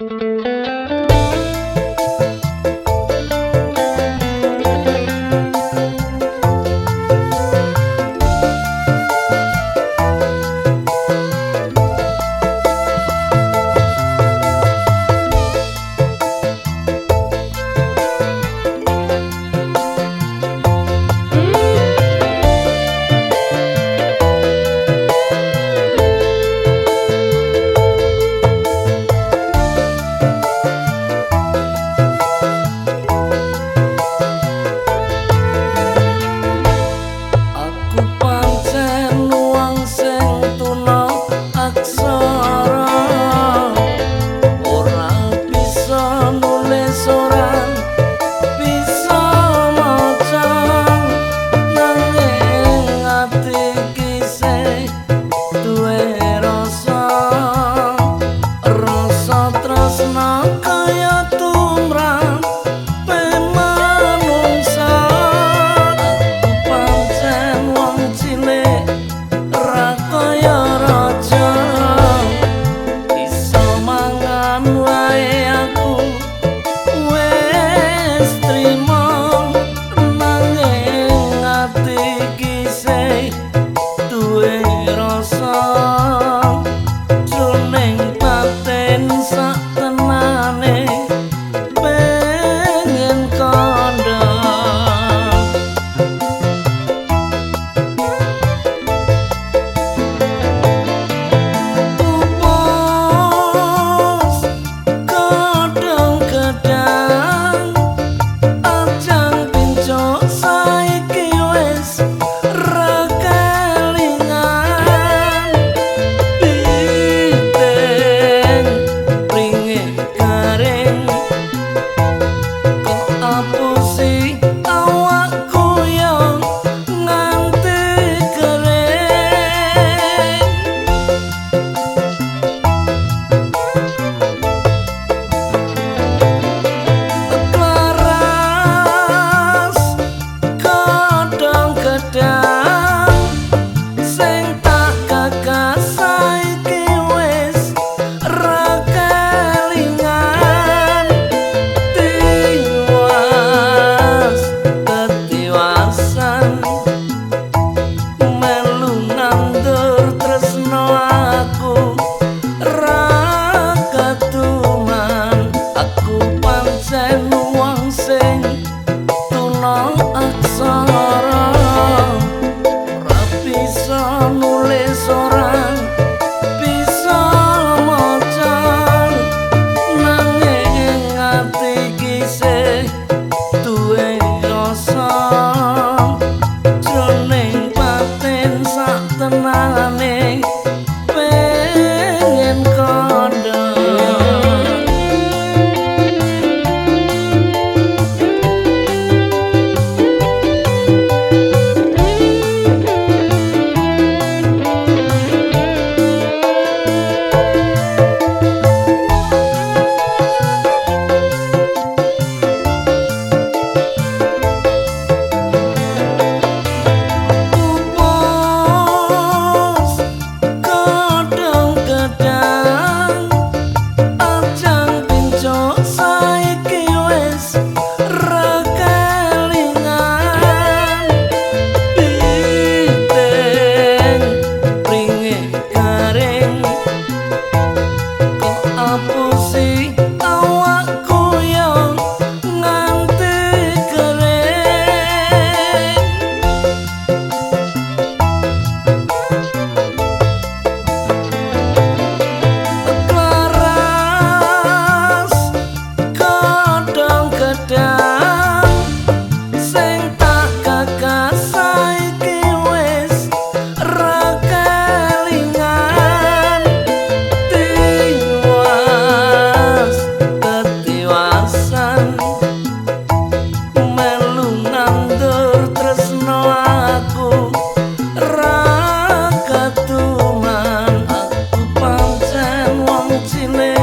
Thank makan She lives.